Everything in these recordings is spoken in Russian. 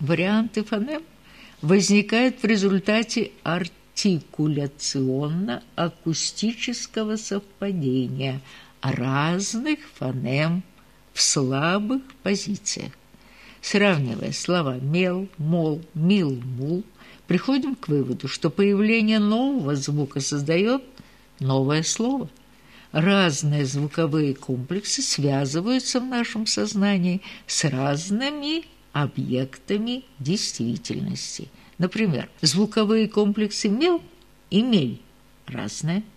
Варианты фонем возникают в результате артикуляционно-акустического совпадения разных фонем в слабых позициях. Сравнивая слова «мел», «мол», «мил», «мул», приходим к выводу, что появление нового звука создает новое слово. Разные звуковые комплексы связываются в нашем сознании с разными объектами действительности. Например, звуковые комплексы «мел» и «мель» разные –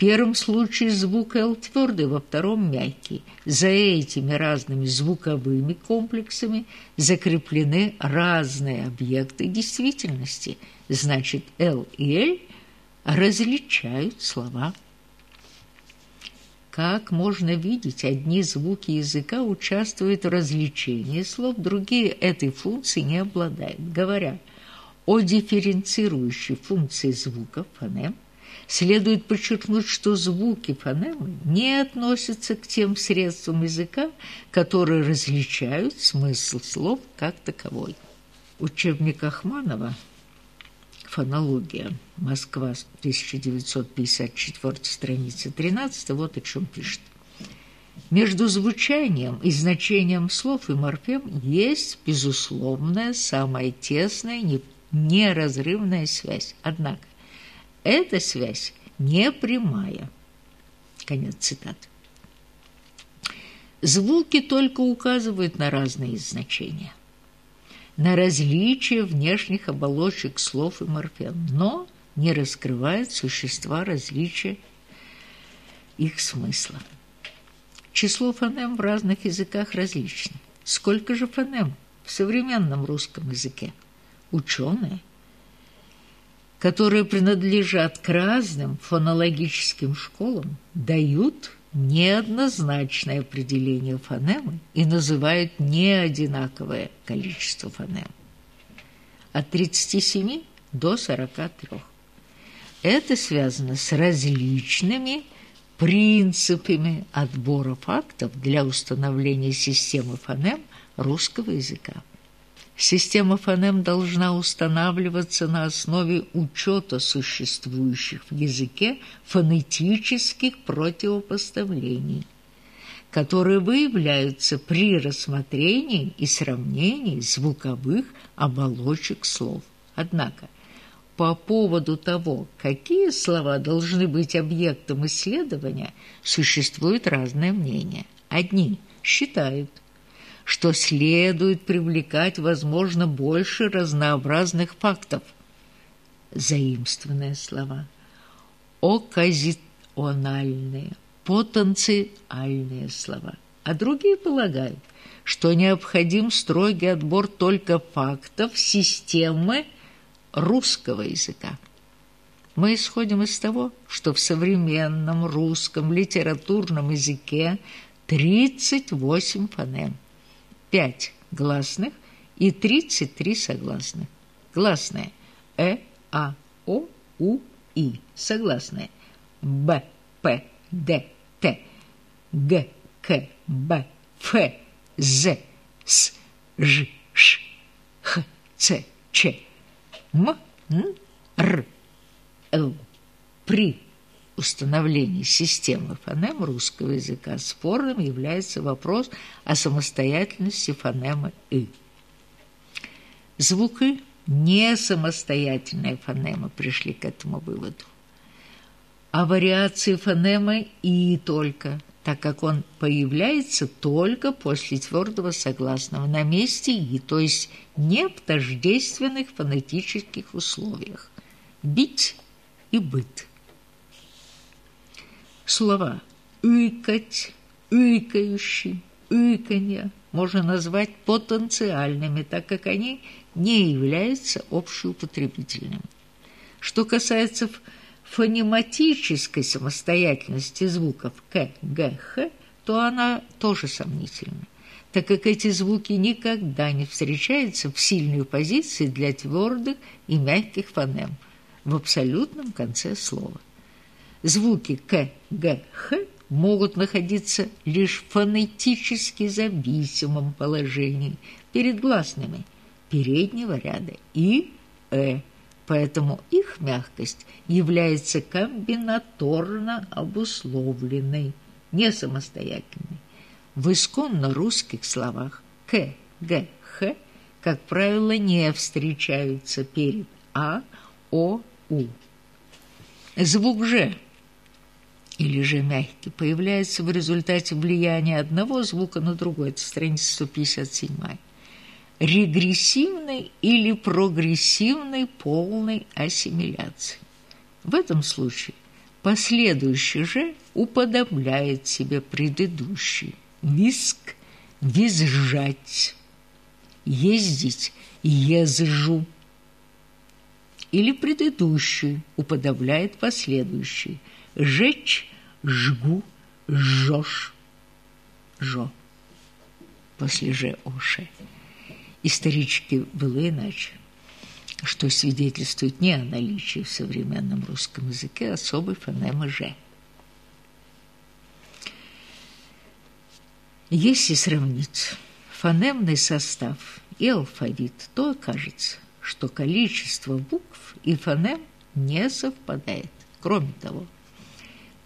первом случае звук «л» твердый, во втором – мягкий. За этими разными звуковыми комплексами закреплены разные объекты действительности. Значит, «л» и «л» различают слова. Как можно видеть, одни звуки языка участвуют в различении слов, другие этой функции не обладают. Говоря о дифференцирующей функции звуков фонем – Следует подчеркнуть, что звуки фонемы не относятся к тем средствам языка, которые различают смысл слов как таковой. Учебник Ахманова «Фонология. Москва. 1954. Страница 13. Вот о чем пишет. Между звучанием и значением слов и морфем есть, безусловная, самая тесная, неразрывная связь. Однако эта связь не прямая. Конец цитаты. Звуки только указывают на разные значения, на различия внешних оболочек слов и морфем, но не раскрывают существа различия их смысла. Число фонем в разных языках различно. Сколько же фонем в современном русском языке? Ученые – которые принадлежат к разным фонологическим школам, дают неоднозначное определение фонемы и называют неодинаковое количество фонем. От 37 до 43. Это связано с различными принципами отбора фактов для установления системы фонем русского языка. Система фонем должна устанавливаться на основе учета существующих в языке фонетических противопоставлений, которые выявляются при рассмотрении и сравнении звуковых оболочек слов. Однако, по поводу того, какие слова должны быть объектом исследования, существуют разные мнения. Одни считают, что следует привлекать, возможно, больше разнообразных фактов. Заимствованные слова. Оказиональные, потенциальные слова. А другие полагают, что необходим строгий отбор только фактов системы русского языка. Мы исходим из того, что в современном русском литературном языке 38 фонем – 5 гласных и 33 согласных. Гласные Э, А, О, У, И. Согласные Б, П, Д, Т, Г, К, Б, Ф, З, С, Ж, Ш, Х, Ц, Ч, М, Н, Р, Л. При установлении системы фонем русского языка спорным является вопрос о самостоятельности фонемы «и». Звуки не самостоятельные фонемы пришли к этому выводу, а вариации фонемы «и» только, так как он появляется только после твердого согласного на месте «и», то есть не в тождественных фонетических условиях. «бить» и «быть» слова «ыкать», «ыкающий», «ыканье» можно назвать потенциальными, так как они не являются общеупотребительными. Что касается фонематической самостоятельности звуков «к», «г», «х», то она тоже сомнительна, так как эти звуки никогда не встречаются в сильной позиции для твердых и мягких фонем в абсолютном конце слова. Звуки «к», «г», «х» могут находиться лишь в фонетически зависимом положении перед гласными, переднего ряда и «э», поэтому их мягкость является комбинаторно обусловленной, не самостоятельной. В исконно русских словах «к», «г», «х» как правило, не встречаются перед «а», «о», «у». Звук «ж» или же мягкий появляется в результате влияния одного звука на другой. Это страница 157. Регрессивной или прогрессивной полной ассимиляции. В этом случае последующий же уподобляет себе предыдущий. Виск – визжать ездить езжу. Или предыдущий уподобляет последующий. Жечь жгу жжешь жо. После же оше. Исторически было иначе, что свидетельствует не о наличии в современном русском языке особой фонемы «ж». Если сравнить фонемный состав и алфавит, то окажется, что количество букв и фонем не совпадает. Кроме того,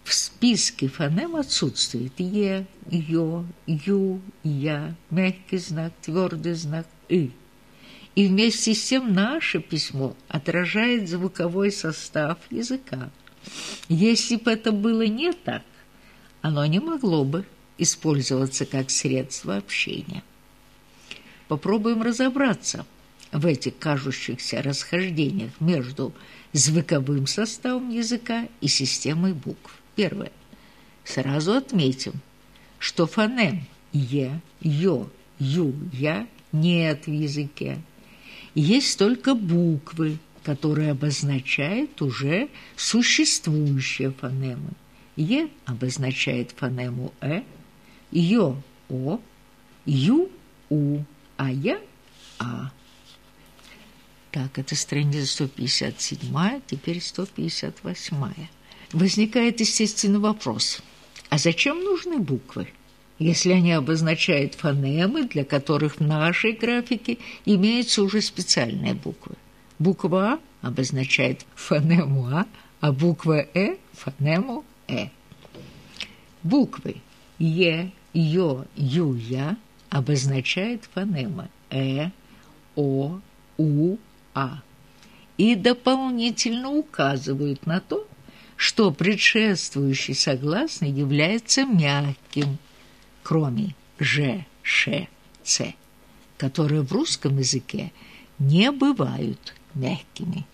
в списке фонем отсутствует «е», «ё», «ю», «я», мягкий знак, твердый знак «и». И вместе с тем наше письмо отражает звуковой состав языка. Если бы это было не так, оно не могло бы использоваться как средство общения. Попробуем разобраться в этих кажущихся расхождениях между звуковым составом языка и системой букв. Первое. Сразу отметим, что фонем «е», «ё», «ю», «я» нет в языке. Есть только буквы, которые обозначают уже существующие фонемы. «Е» обозначает фонему «э», «ё» – «о», «ю» – «у», а я А. Так, это страница 157, теперь 158. Возникает, естественно, вопрос, а зачем нужны буквы, если они обозначают фонемы, для которых в нашей графике имеются уже специальные буквы? Буква А обозначает фонему А, а буква Э – фонему Э. Буквы Е, Ё, Ю, Я обозначает фонема «э», «о», «у», «а» и дополнительно указывают на то, что предшествующий согласный является мягким, кроме «ж», «ш», «ц», которые в русском языке не бывают мягкими.